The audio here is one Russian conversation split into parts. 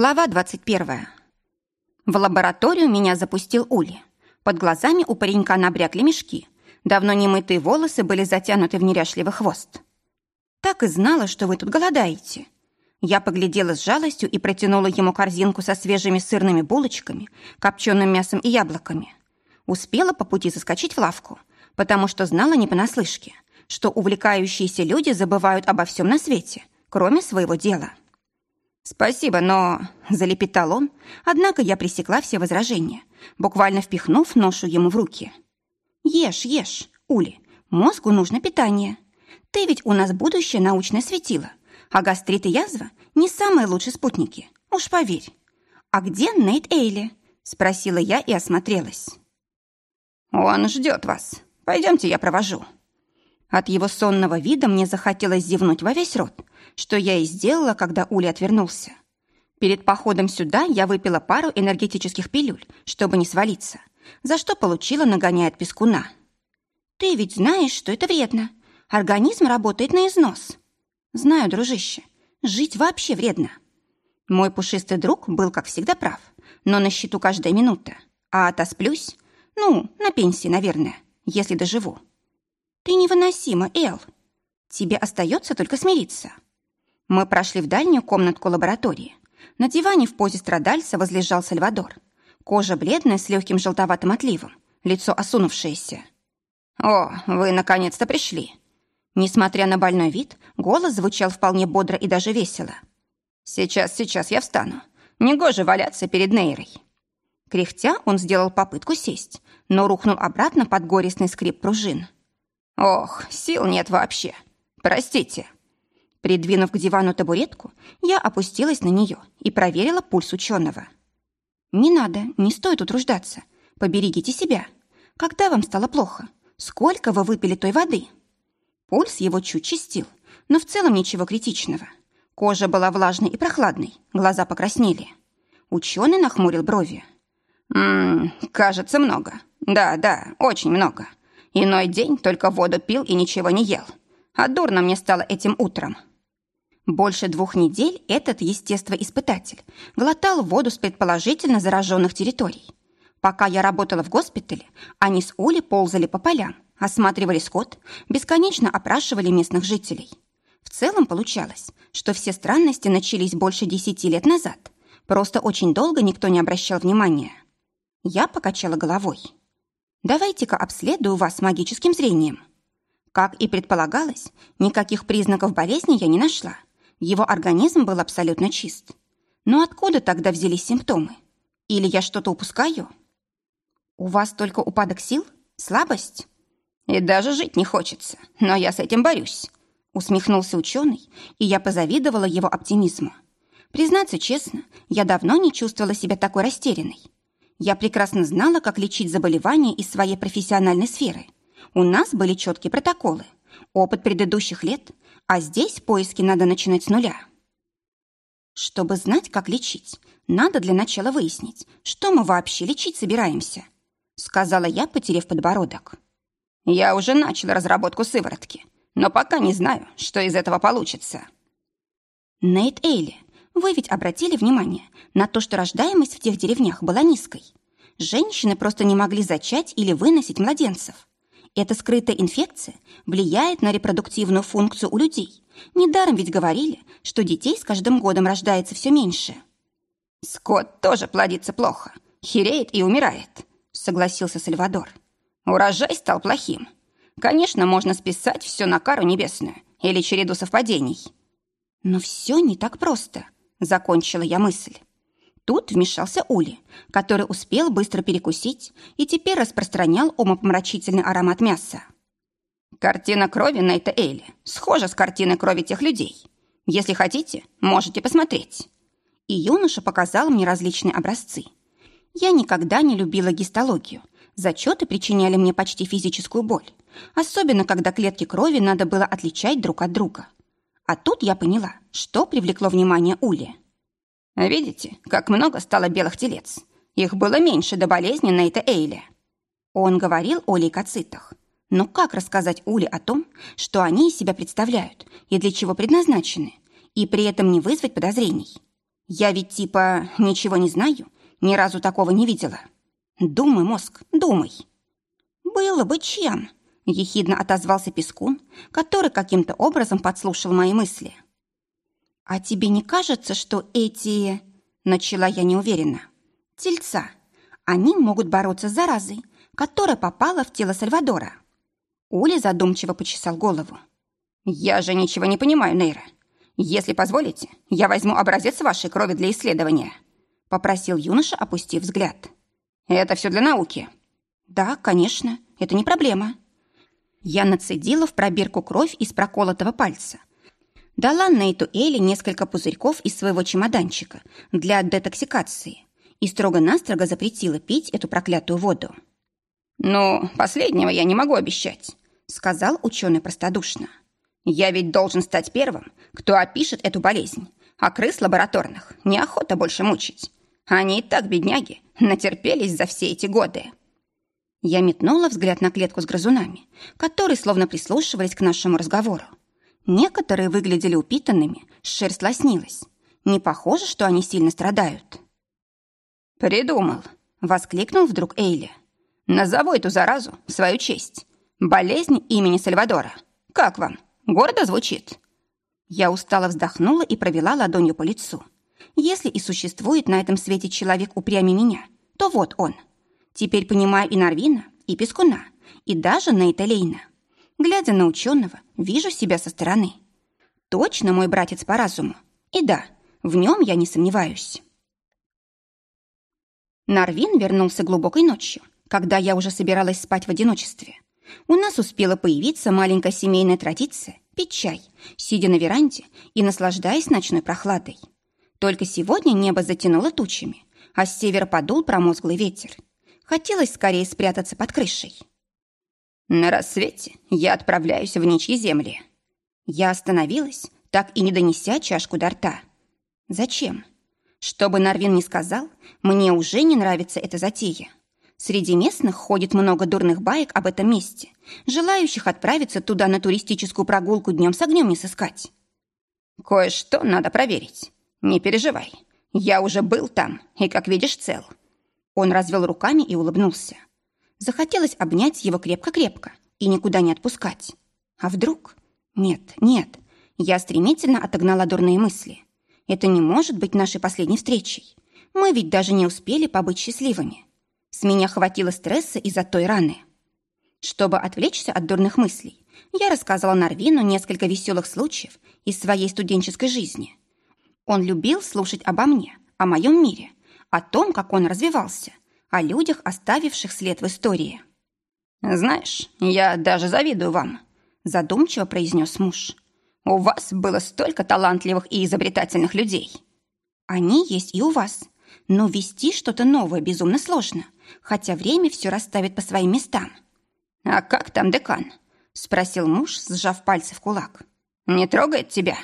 Глава 21. В лабораторию меня запустил Ули. Под глазами у паренька набрякли мешки. Давно немытые волосы были затянуты в неряшливый хвост. «Так и знала, что вы тут голодаете». Я поглядела с жалостью и протянула ему корзинку со свежими сырными булочками, копченым мясом и яблоками. Успела по пути заскочить в лавку, потому что знала не понаслышке, что увлекающиеся люди забывают обо всем на свете, кроме своего дела. «Спасибо, но...» — залепетал он, однако я пресекла все возражения, буквально впихнув ношу ему в руки. «Ешь, ешь, Ули, мозгу нужно питание. Ты ведь у нас будущее научное светило, а гастрит и язва — не самые лучшие спутники, уж поверь. А где Нейт Эйли?» — спросила я и осмотрелась. «Он ждет вас. Пойдемте, я провожу». От его сонного вида мне захотелось зевнуть во весь рот, что я и сделала, когда Ули отвернулся. Перед походом сюда я выпила пару энергетических пилюль, чтобы не свалиться, за что получила нагоняя от пескуна. «Ты ведь знаешь, что это вредно. Организм работает на износ». «Знаю, дружище, жить вообще вредно». Мой пушистый друг был, как всегда, прав, но на счету каждая минута. А отосплюсь? Ну, на пенсии, наверное, если доживу. Ты невыносима, Эл. Тебе остается только смириться. Мы прошли в дальнюю комнатку лаборатории. На диване в позе страдальца возлежал Сальвадор. Кожа бледная с легким желтоватым отливом, лицо осунувшееся. «О, вы наконец-то пришли!» Несмотря на больной вид, голос звучал вполне бодро и даже весело. «Сейчас, сейчас я встану. Негоже валяться перед Нейрой». Кряхтя он сделал попытку сесть, но рухнул обратно под горестный скрип пружин. «Ох, сил нет вообще. Простите». Придвинув к дивану табуретку, я опустилась на нее и проверила пульс ученого. «Не надо, не стоит утруждаться. Поберегите себя. Когда вам стало плохо? Сколько вы выпили той воды?» Пульс его чуть чистил, но в целом ничего критичного. Кожа была влажной и прохладной, глаза покраснели. Ученый нахмурил брови. «Ммм, кажется, много. Да, да, очень много. Иной день только воду пил и ничего не ел. А дурно мне стало этим утром. Больше двух недель этот естествоиспытатель глотал воду с предположительно зараженных территорий. Пока я работала в госпитале, они с Ули ползали по полям, осматривали скот, бесконечно опрашивали местных жителей. В целом получалось, что все странности начались больше десяти лет назад. Просто очень долго никто не обращал внимания. Я покачала головой. Давайте-ка обследую вас магическим зрением. Как и предполагалось, никаких признаков болезни я не нашла. Его организм был абсолютно чист. Но откуда тогда взялись симптомы? Или я что-то упускаю? У вас только упадок сил? Слабость? И даже жить не хочется, но я с этим борюсь. Усмехнулся ученый, и я позавидовала его оптимизму. Признаться честно, я давно не чувствовала себя такой растерянной. Я прекрасно знала, как лечить заболевания из своей профессиональной сферы. У нас были четкие протоколы, опыт предыдущих лет, а здесь поиски надо начинать с нуля. Чтобы знать, как лечить, надо для начала выяснить, что мы вообще лечить собираемся, сказала я, потеряв подбородок. Я уже начала разработку сыворотки, но пока не знаю, что из этого получится. Нейт Эйли, вы ведь обратили внимание на то, что рождаемость в тех деревнях была низкой. Женщины просто не могли зачать или выносить младенцев. Эта скрытая инфекция влияет на репродуктивную функцию у людей. Недаром ведь говорили, что детей с каждым годом рождается все меньше. «Скот тоже плодится плохо, хереет и умирает», — согласился Сальвадор. «Урожай стал плохим. Конечно, можно списать все на кару небесную или череду совпадений». «Но все не так просто», Закончила я мысль. Тут вмешался Ули, который успел быстро перекусить и теперь распространял умопомрачительный аромат мяса. Картина крови Нейта Эйли схожа с картиной крови тех людей. Если хотите, можете посмотреть. И юноша показал мне различные образцы. Я никогда не любила гистологию. Зачеты причиняли мне почти физическую боль. Особенно, когда клетки крови надо было отличать друг от друга. А тут я поняла, что привлекло внимание Ули. «Видите, как много стало белых телец? Их было меньше до болезни Нейта Эйли». Он говорил о лейкоцитах. Но как рассказать Уле о том, что они из себя представляют и для чего предназначены, и при этом не вызвать подозрений? Я ведь типа ничего не знаю, ни разу такого не видела. Думай, мозг, думай. Было бы чем, ехидно отозвался Пескун, который каким-то образом подслушал мои мысли. А тебе не кажется, что эти... Начала я неуверенно. Тельца. Они могут бороться с заразой, которая попала в тело Сальвадора. Ули задумчиво почесал голову. «Я же ничего не понимаю, Нейра. Если позволите, я возьму образец вашей крови для исследования», попросил юноша, опустив взгляд. «Это все для науки». «Да, конечно, это не проблема». Я нацедила в пробирку кровь из проколотого пальца. Дала Нейту Элли несколько пузырьков из своего чемоданчика для детоксикации и строго-настрого запретила пить эту проклятую воду. «Ну, последнего я не могу обещать», — сказал ученый простодушно. Я ведь должен стать первым, кто опишет эту болезнь, а крыс лабораторных неохота больше мучить. Они и так, бедняги, натерпелись за все эти годы. Я метнула взгляд на клетку с грызунами, которые словно прислушивались к нашему разговору. Некоторые выглядели упитанными, шерсть лоснилась. Не похоже, что они сильно страдают. «Придумал!» — воскликнул вдруг Эйли. «Назову эту заразу в свою честь. Болезнь имени Сальвадора. Как вам?» Гордо звучит?» Я устало вздохнула и провела ладонью по лицу. Если и существует на этом свете человек упрямее меня, то вот он. Теперь понимаю и Нарвина, и Пескуна, и даже Нейта Лейна. Глядя на ученого, вижу себя со стороны. Точно мой братец по разуму. И да, в нем я не сомневаюсь. Нарвин вернулся глубокой ночью, когда я уже собиралась спать в одиночестве. У нас успела появиться маленькая семейная традиция пить чай, сидя на веранде и наслаждаясь ночной прохладой. Только сегодня небо затянуло тучами, а с севера подул промозглый ветер. Хотелось скорее спрятаться под крышей. На рассвете я отправляюсь в ничьи земли. Я остановилась, так и не донеся чашку до рта. Зачем? Чтобы Нарвин не сказал, мне уже не нравится эта затея. Среди местных ходит много дурных баек об этом месте, желающих отправиться туда на туристическую прогулку днем с огнем не сыскать. Кое-что надо проверить. Не переживай. Я уже был там и, как видишь, цел. Он развел руками и улыбнулся. Захотелось обнять его крепко-крепко и никуда не отпускать. А вдруг? Нет, нет. Я стремительно отогнала дурные мысли. Это не может быть нашей последней встречей. Мы ведь даже не успели побыть счастливыми. С меня хватило стресса из-за той раны. Чтобы отвлечься от дурных мыслей, я рассказала Нарвину несколько веселых случаев из своей студенческой жизни. Он любил слушать обо мне, о моем мире, о том, как он развивался, о людях, оставивших след в истории. «Знаешь, я даже завидую вам», – задумчиво произнес муж. «У вас было столько талантливых и изобретательных людей». «Они есть и у вас», но ввести что-то новое безумно сложно, хотя время все расставит по своим местам. «А как там декан?» – спросил муж, сжав пальцы в кулак. «Не трогает тебя?»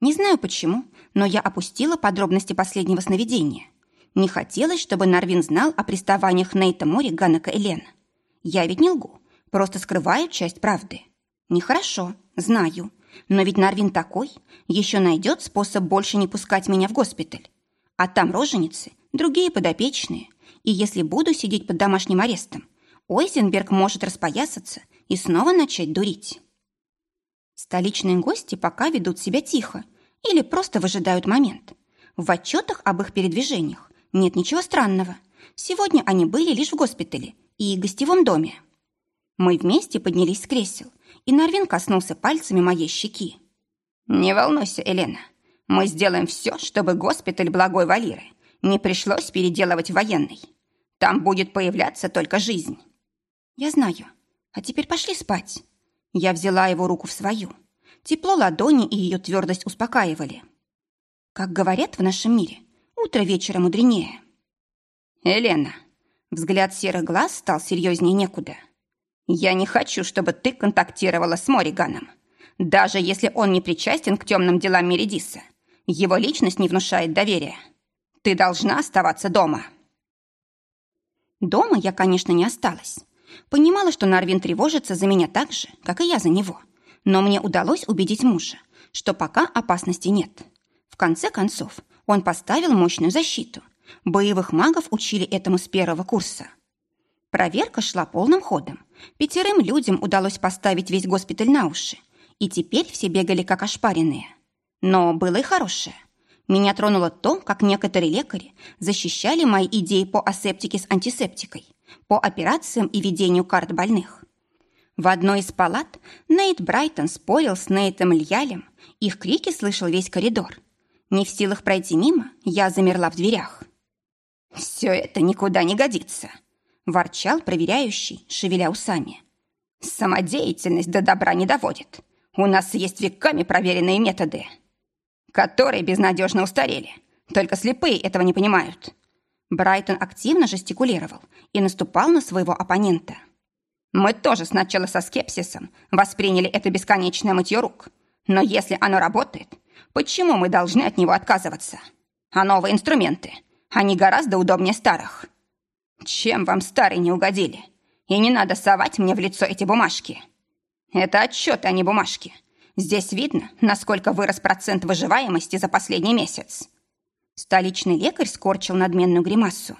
Не знаю почему, но я опустила подробности последнего сновидения. Не хотелось, чтобы Нарвин знал о приставаниях Нейта Мори, Ганнека и Лен. Я ведь не лгу, просто скрываю часть правды. Нехорошо, знаю, но ведь Нарвин такой, еще найдет способ больше не пускать меня в госпиталь. А там роженицы, другие подопечные. И если буду сидеть под домашним арестом, Ойзенберг может распоясаться и снова начать дурить. Столичные гости пока ведут себя тихо или просто выжидают момент. В отчетах об их передвижениях нет ничего странного. Сегодня они были лишь в госпитале и гостевом доме. Мы вместе поднялись с кресел, и Нарвин коснулся пальцами моей щеки. «Не волнуйся, Елена, мы сделаем все, чтобы госпиталь Благой Валиры не пришлось переделывать военный. Там будет появляться только жизнь. Я знаю. А теперь пошли спать. Я взяла его руку в свою. Тепло ладони и ее твердость успокаивали. Как говорят в нашем мире, утро вечера мудренее. Елена, взгляд серых глаз стал серьезнее некуда. Я не хочу, чтобы ты контактировала с Мориганом. Даже если он не причастен к темным делам Меридиса, его личность не внушает доверия. Ты должна оставаться дома. Дома я, конечно, не осталась. Понимала, что Нарвин тревожится за меня так же, как и я за него. Но мне удалось убедить мужа, что пока опасности нет. В конце концов, Он поставил мощную защиту. Боевых магов учили этому с первого курса. Проверка шла полным ходом. Пятерым людям удалось поставить весь госпиталь на уши. И теперь все бегали как ошпаренные. Но было и хорошее. Меня тронуло то, как некоторые лекари защищали мои идеи по асептике с антисептикой, по операциям и ведению карт больных. В одной из палат Нейт Брайтон спорил с Нейтом Льялем, их крики слышал весь коридор. Не в силах пройти мимо, я замерла в дверях. «Все это никуда не годится», – ворчал проверяющий, шевеля усами. «Самодеятельность до добра не доводит. У нас есть веками проверенные методы» которые безнадежно устарели. Только слепые этого не понимают. Брайтон активно жестикулировал и наступал на своего оппонента. Мы тоже сначала со скепсисом восприняли это бесконечное мытье рук. Но если оно работает, почему мы должны от него отказываться? А новые инструменты, они гораздо удобнее старых. Чем вам старые не угодили? И не надо совать мне в лицо эти бумажки. Это отчеты, а не бумажки. Здесь видно, насколько вырос процент выживаемости за последний месяц. Столичный лекарь скорчил надменную гримасу.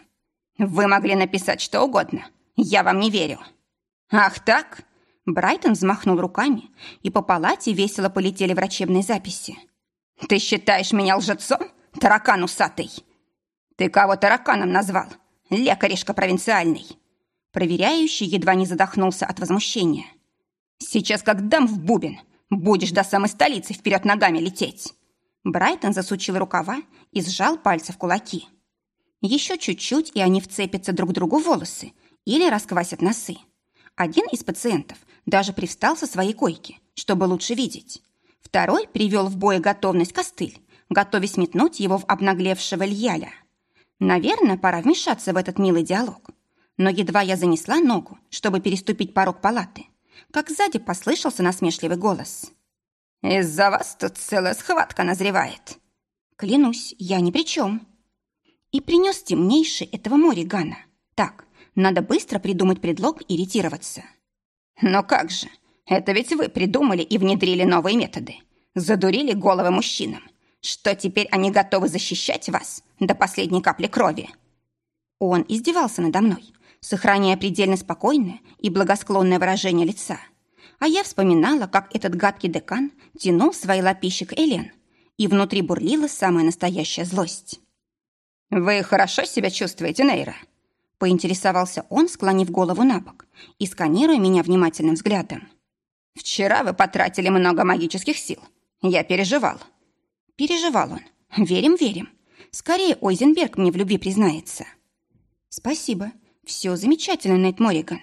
Вы могли написать что угодно. Я вам не верю. Ах так? Брайтон взмахнул руками, и по палате весело полетели врачебные записи. Ты считаешь меня лжецом, таракан усатый? Ты кого тараканом назвал? Лекаришка провинциальный. Проверяющий едва не задохнулся от возмущения. Сейчас как дам в бубен, Будешь до самой столицы вперед ногами лететь!» Брайтон засучил рукава и сжал пальцы в кулаки. Еще чуть-чуть, и они вцепятся друг другу в волосы или расквасят носы. Один из пациентов даже привстал со своей койки, чтобы лучше видеть. Второй привел в боеготовность костыль, готовясь метнуть его в обнаглевшего Льяля. Наверное, пора вмешаться в этот милый диалог. Но едва я занесла ногу, чтобы переступить порог палаты, как сзади послышался насмешливый голос. «Из-за вас тут целая схватка назревает». Клянусь, я ни при чем. И принес темнейший этого Моригана. Так, надо быстро придумать предлог и ретироваться. Но как же? Это ведь вы придумали и внедрили новые методы. Задурили головы мужчинам. Что теперь они готовы защищать вас до последней капли крови? Он издевался надо мной, сохраняя предельно спокойное и благосклонное выражение лица. А я вспоминала, как этот гадкий декан тянул свои лапищи к Элен, и внутри бурлила самая настоящая злость. «Вы хорошо себя чувствуете, Нейра?» поинтересовался он, склонив голову на бок и сканируя меня внимательным взглядом. «Вчера вы потратили много магических сил. Я переживал». Переживал он. Верим, верим. Скорее Ойзенберг мне в любви признается. «Спасибо», «Все замечательно, Нейт Морриган.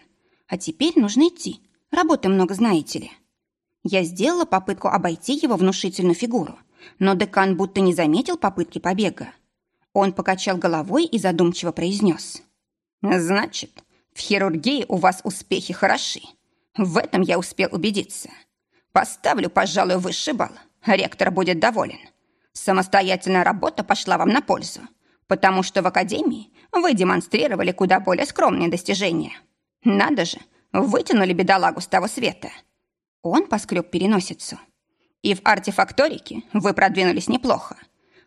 А теперь нужно идти. Работы много, знаете ли». Я сделала попытку обойти его внушительную фигуру, но декан будто не заметил попытки побега. Он покачал головой и задумчиво произнес. «Значит, в хирургии у вас успехи хороши. В этом я успел убедиться. Поставлю, пожалуй, высший балл. Ректор будет доволен. Самостоятельная работа пошла вам на пользу потому что в академии вы демонстрировали куда более скромные достижения. Надо же, вытянули бедолагу с того света. Он поскреб переносицу. И в артефакторике вы продвинулись неплохо.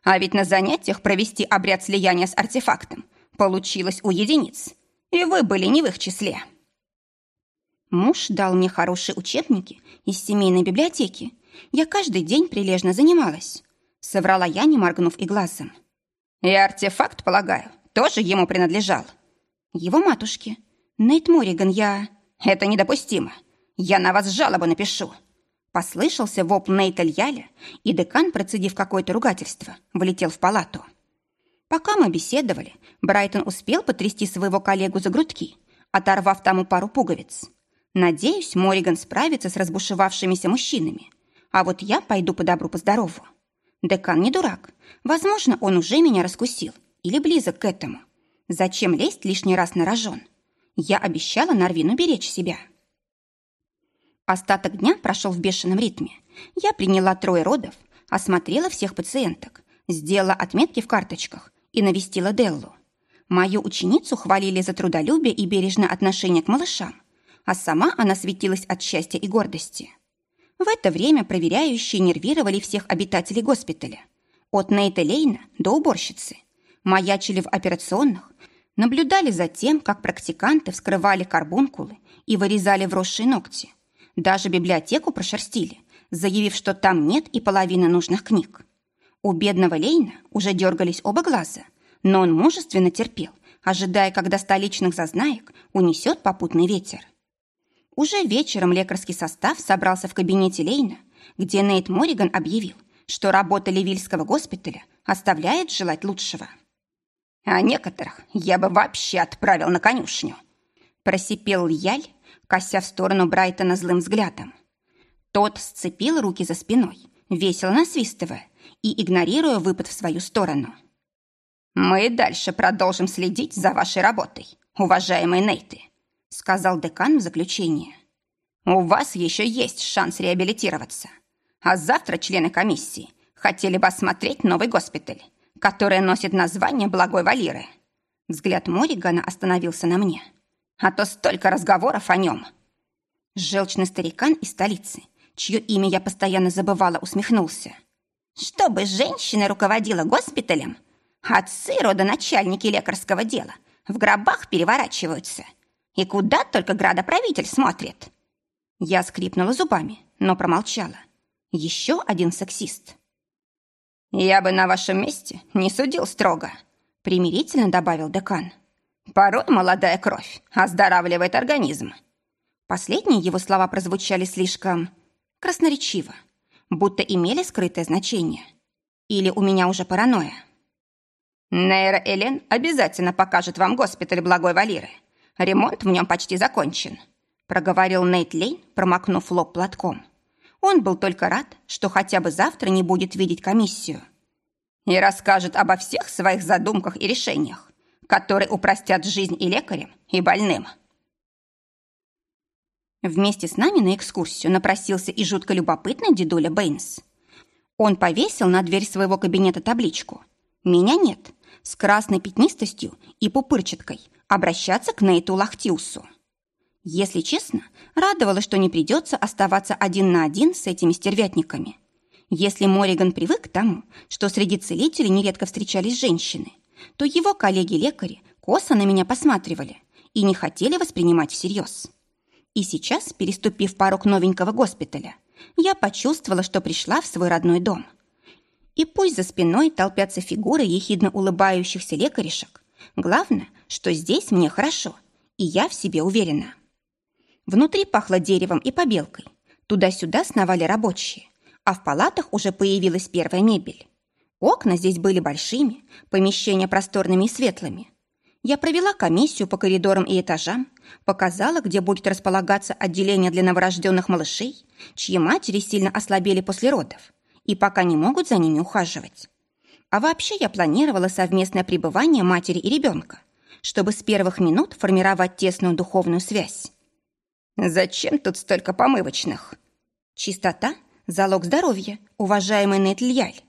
А ведь на занятиях провести обряд слияния с артефактом получилось у единиц. И вы были не в их числе. Муж дал мне хорошие учебники из семейной библиотеки. Я каждый день прилежно занималась. Соврала я, не моргнув и глазом. И артефакт, полагаю, тоже ему принадлежал. Его матушке. Нейт Морриган, я... Это недопустимо. Я на вас жалобу напишу. Послышался вопль Нейта Льяля, и декан, процедив какое-то ругательство, влетел в палату. Пока мы беседовали, Брайтон успел потрясти своего коллегу за грудки, оторвав тому пару пуговиц. Надеюсь, Морриган справится с разбушевавшимися мужчинами, а вот я пойду по добру, по здорову. Декан не дурак. Возможно, он уже меня раскусил или близок к этому. Зачем лезть лишний раз на рожон? Я обещала Нарвину беречь себя. Остаток дня прошел в бешеном ритме. Я приняла трое родов, осмотрела всех пациенток, сделала отметки в карточках и навестила Деллу. Мою ученицу хвалили за трудолюбие и бережное отношение к малышам, а сама она светилась от счастья и гордости. В это время проверяющие нервировали всех обитателей госпиталя. От Нейта Лейна до уборщицы. Маячили в операционных, наблюдали за тем, как практиканты вскрывали карбункулы и вырезали вросшие ногти. Даже библиотеку прошерстили, заявив, что там нет и половины нужных книг. У бедного Лейна уже дергались оба глаза, но он мужественно терпел, ожидая, когда столичных зазнаек унесет попутный ветер. Уже вечером лекарский состав собрался в кабинете Лейна, где Нейт Мориган объявил, что работа Левильского госпиталя оставляет желать лучшего. А некоторых я бы вообще отправил на конюшню. Просипел Яль, кося в сторону Брайтона злым взглядом. Тот сцепил руки за спиной, весело насвистывая и игнорируя выпад в свою сторону. «Мы дальше продолжим следить за вашей работой, уважаемые Нейты», сказал декан в заключение. «У вас еще есть шанс реабилитироваться. А завтра члены комиссии хотели бы осмотреть новый госпиталь которая носит название Благой Валиры. Взгляд Моригана остановился на мне. А то столько разговоров о нем. Желчный старикан из столицы, чье имя я постоянно забывала, усмехнулся. Чтобы женщина руководила госпиталем, отцы родоначальники лекарского дела в гробах переворачиваются. И куда только градоправитель смотрит. Я скрипнула зубами, но промолчала. Еще один сексист. «Я бы на вашем месте не судил строго», — примирительно добавил декан. «Порой молодая кровь оздоравливает организм». Последние его слова прозвучали слишком красноречиво, будто имели скрытое значение. Или у меня уже паранойя. Нейра Элен обязательно покажет вам госпиталь Благой Валиры. Ремонт в нем почти закончен», — проговорил Нейт Лейн, промокнув лоб платком. Он был только рад, что хотя бы завтра не будет видеть комиссию. И расскажет обо всех своих задумках и решениях, которые упростят жизнь и лекарям, и больным. Вместе с нами на экскурсию напросился и жутко любопытный дедуля Бэйнс. Он повесил на дверь своего кабинета табличку «Меня нет» с красной пятнистостью и пупырчаткой обращаться к Нейту Лахтиусу. Если честно, радовало, что не придется оставаться один на один с этими стервятниками. Если Мориган привык к тому, что среди целителей нередко встречались женщины, то его коллеги-лекари косо на меня посматривали и не хотели воспринимать всерьез. И сейчас, переступив порог новенького госпиталя, я почувствовала, что пришла в свой родной дом. И пусть за спиной толпятся фигуры ехидно улыбающихся лекаришек, главное, что здесь мне хорошо, и я в себе уверена. Внутри пахло деревом и побелкой. Туда-сюда сновали рабочие, а в палатах уже появилась первая мебель. Окна здесь были большими, помещения просторными и светлыми. Я провела комиссию по коридорам и этажам, показала, где будет располагаться отделение для новорожденных малышей, чьи матери сильно ослабели после родов и пока не могут за ними ухаживать. А вообще я планировала совместное пребывание матери и ребенка, чтобы с первых минут формировать тесную духовную связь. Зачем тут столько помывочных? Чистота – залог здоровья, уважаемый Нейтльяль.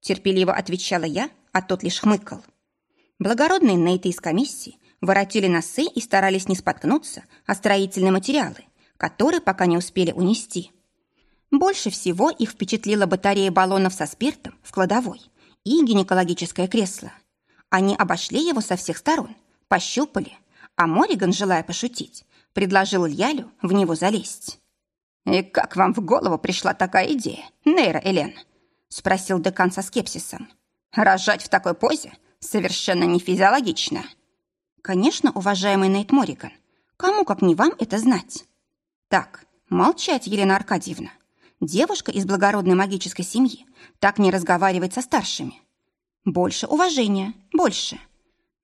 Терпеливо отвечала я, а тот лишь хмыкал. Благородные Нейты из комиссии воротили носы и старались не споткнуться о строительные материалы, которые пока не успели унести. Больше всего их впечатлила батарея баллонов со спиртом в кладовой и гинекологическое кресло. Они обошли его со всех сторон, пощупали, а Мориган, желая пошутить, предложил Ялю в него залезть. «И как вам в голову пришла такая идея, Нейра Элен?» спросил декан со скепсисом. «Рожать в такой позе совершенно не физиологично». «Конечно, уважаемый Нейт Мориган, кому, как не вам, это знать?» «Так, молчать, Елена Аркадьевна. Девушка из благородной магической семьи так не разговаривает со старшими. Больше уважения, больше».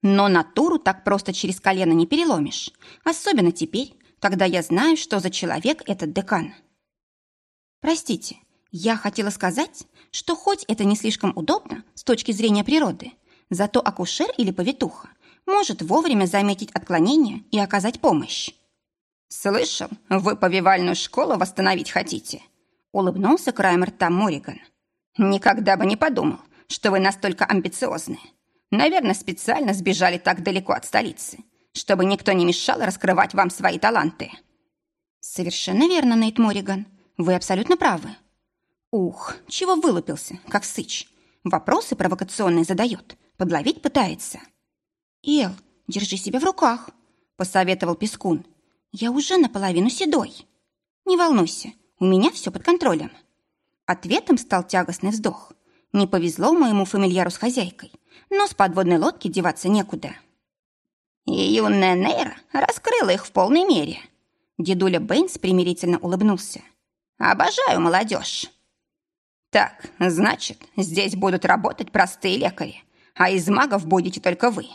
Но натуру так просто через колено не переломишь. Особенно теперь, когда я знаю, что за человек этот декан. Простите, я хотела сказать, что хоть это не слишком удобно с точки зрения природы, зато акушер или повитуха может вовремя заметить отклонение и оказать помощь. «Слышал, вы повивальную школу восстановить хотите?» Улыбнулся краем рта Мориган. «Никогда бы не подумал, что вы настолько амбициозны. Наверное, специально сбежали так далеко от столицы, чтобы никто не мешал раскрывать вам свои таланты». «Совершенно верно, Нейт Мориган. Вы абсолютно правы». «Ух, чего вылупился, как сыч. Вопросы провокационные задает, подловить пытается. «Эл, держи себя в руках», — посоветовал Пескун. «Я уже наполовину седой». «Не волнуйся, у меня все под контролем». Ответом стал тягостный вздох. Не повезло моему фамильяру с хозяйкой, но с подводной лодки деваться некуда. И юная Нейра раскрыла их в полной мере. Дедуля Бэйнс примирительно улыбнулся. «Обожаю молодежь!» «Так, значит, здесь будут работать простые лекари, а из магов будете только вы.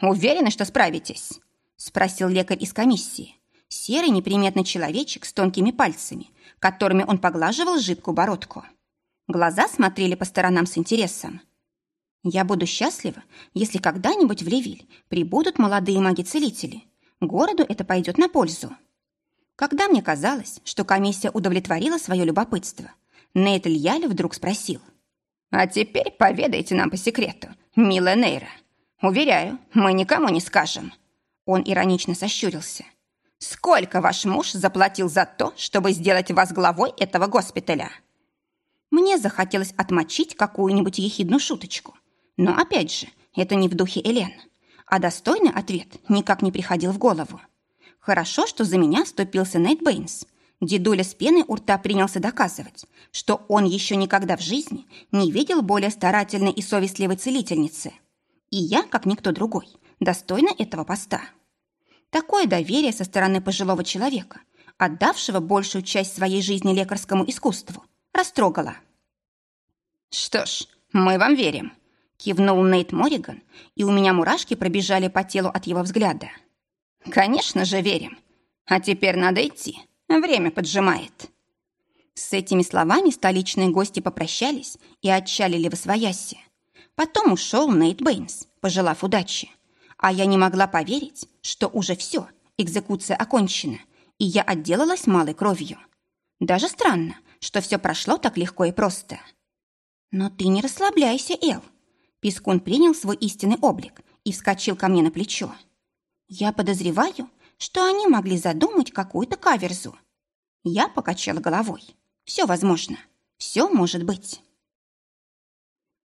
Уверены, что справитесь?» Спросил лекарь из комиссии. Серый неприметный человечек с тонкими пальцами, которыми он поглаживал жидкую бородку. Глаза смотрели по сторонам с интересом. «Я буду счастлива, если когда-нибудь в Левиль прибудут молодые маги-целители. Городу это пойдет на пользу». Когда мне казалось, что комиссия удовлетворила свое любопытство, Нейт Льяль вдруг спросил. «А теперь поведайте нам по секрету, милая Нейра. Уверяю, мы никому не скажем». Он иронично сощурился. «Сколько ваш муж заплатил за то, чтобы сделать вас главой этого госпиталя?» Мне захотелось отмочить какую-нибудь ехидную шуточку. Но опять же, это не в духе Элен. А достойный ответ никак не приходил в голову. Хорошо, что за меня вступился Нейт Бэйнс. Дедуля с пеной у рта принялся доказывать, что он еще никогда в жизни не видел более старательной и совестливой целительницы. И я, как никто другой, достойна этого поста. Такое доверие со стороны пожилого человека, отдавшего большую часть своей жизни лекарскому искусству, растрогало. «Что ж, мы вам верим», — кивнул Нейт Мориган, и у меня мурашки пробежали по телу от его взгляда. «Конечно же верим. А теперь надо идти. Время поджимает». С этими словами столичные гости попрощались и отчалили в освояси. Потом ушел Нейт Бэйнс, пожелав удачи. А я не могла поверить, что уже все, экзекуция окончена, и я отделалась малой кровью. Даже странно, что все прошло так легко и просто. Но ты не расслабляйся, Эл. Пискун принял свой истинный облик и вскочил ко мне на плечо. Я подозреваю, что они могли задумать какую-то каверзу. Я покачала головой. Все возможно. Все может быть.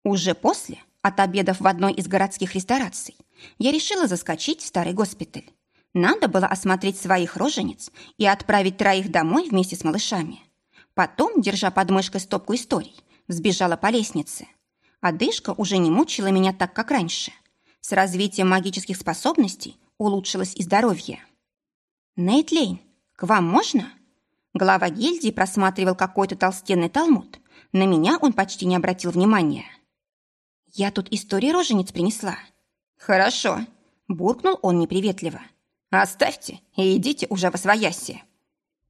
Уже после, от обедов в одной из городских рестораций, я решила заскочить в старый госпиталь. Надо было осмотреть своих рожениц и отправить троих домой вместе с малышами. Потом, держа под мышкой стопку историй, взбежала по лестнице. Одышка уже не мучила меня так, как раньше. С развитием магических способностей улучшилось и здоровье. «Нейт Лейн, к вам можно?» Глава гильдии просматривал какой-то толстенный талмуд. На меня он почти не обратил внимания. «Я тут истории рожениц принесла». «Хорошо», — буркнул он неприветливо. «Оставьте и идите уже во свояси».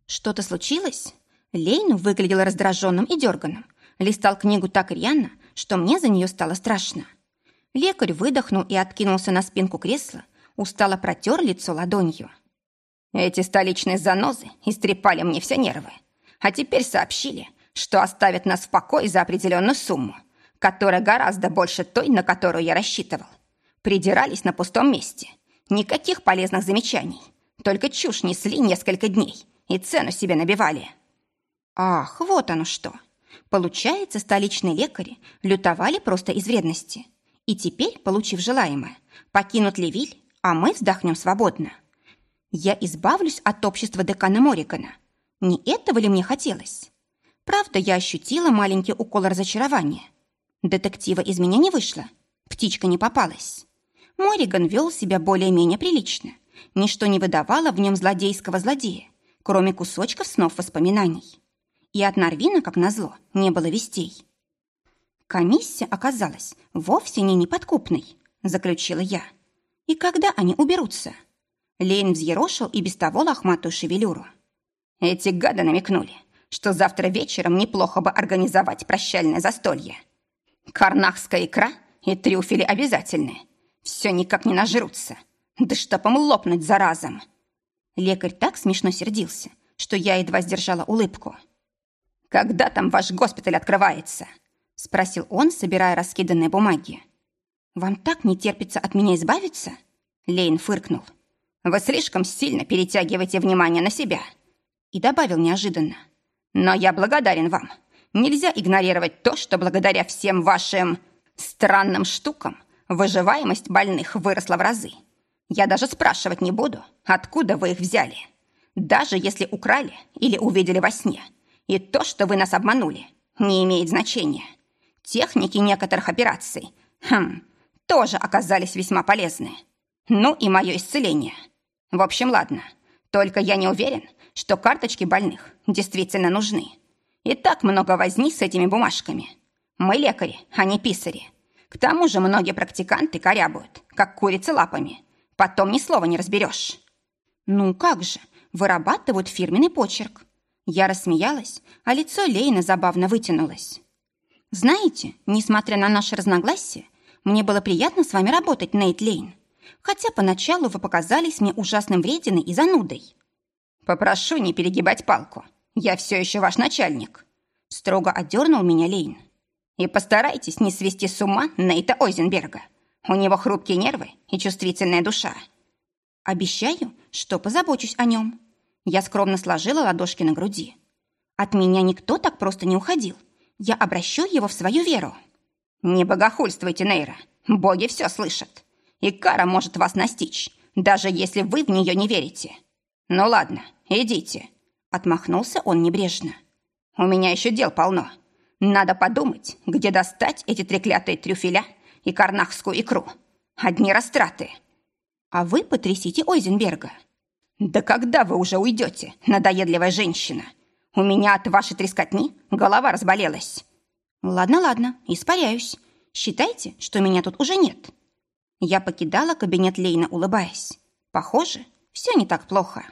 «Что-то случилось?» Лейн выглядел раздраженным и дерганым. Листал книгу так рьяно, что мне за нее стало страшно. Лекарь выдохнул и откинулся на спинку кресла, устало протер лицо ладонью. Эти столичные занозы истрепали мне все нервы. А теперь сообщили, что оставят нас в покое за определенную сумму, которая гораздо больше той, на которую я рассчитывал. Придирались на пустом месте. Никаких полезных замечаний. Только чушь несли несколько дней и цену себе набивали. Ах, вот оно что. Получается, столичные лекари лютовали просто из вредности. И теперь, получив желаемое, покинут Левиль, а мы вздохнем свободно. Я избавлюсь от общества декана Моригана. Не этого ли мне хотелось? Правда, я ощутила маленький укол разочарования. Детектива из меня не вышло. Птичка не попалась. Мориган вел себя более-менее прилично. Ничто не выдавало в нем злодейского злодея, кроме кусочков снов воспоминаний. И от Нарвина, как назло, не было вестей. Комиссия оказалась вовсе не неподкупной, заключила я. И когда они уберутся? Лейн взъерошил и без того лохматую шевелюру. Эти гады намекнули, что завтра вечером неплохо бы организовать прощальное застолье. Карнахская икра и трюфели обязательны. Все никак не нажрутся. Да чтоб им лопнуть заразом. Лекарь так смешно сердился, что я едва сдержала улыбку. «Когда там ваш госпиталь открывается?» — спросил он, собирая раскиданные бумаги. «Вам так не терпится от меня избавиться?» Лейн фыркнул. Вы слишком сильно перетягиваете внимание на себя». И добавил неожиданно. «Но я благодарен вам. Нельзя игнорировать то, что благодаря всем вашим Странным штукам выживаемость больных выросла в разы. Я даже спрашивать не буду, откуда вы их взяли. Даже если украли или увидели во сне. И то, что вы нас обманули, не имеет значения. Техники некоторых операций, хм, тоже оказались весьма полезны. Ну и мое исцеление. В общем, ладно. Только я не уверен, что карточки больных действительно нужны. И так много возни с этими бумажками. Мы лекари, а не писари. К тому же многие практиканты корябают, как курицы лапами. Потом ни слова не разберешь. Ну как же, вырабатывают фирменный почерк. Я рассмеялась, а лицо Лейна забавно вытянулось. Знаете, несмотря на наши разногласия, мне было приятно с вами работать, Нейт Лейн. Хотя поначалу вы показались мне ужасным врединой и занудой. Попрошу не перегибать палку. Я все еще ваш начальник. Строго отдернул меня Лейн. И постарайтесь не свести с ума Нейта Ойзенберга. У него хрупкие нервы и чувствительная душа. Обещаю, что позабочусь о нем. Я скромно сложила ладошки на груди. От меня никто так просто не уходил. Я обращу его в свою веру. Не богохульствуйте, Нейра. Боги все слышат. И кара может вас настичь, даже если вы в нее не верите. Ну ладно, идите. Отмахнулся он небрежно. У меня еще дел полно. Надо подумать, где достать эти треклятые трюфеля и карнахскую икру. Одни растраты. А вы потрясите Ойзенберга. Да когда вы уже уйдете, надоедливая женщина? У меня от вашей трескотни голова разболелась. Ладно, ладно, испаряюсь. Считайте, что меня тут уже нет. Я покидала кабинет Лейна, улыбаясь. Похоже, все не так плохо.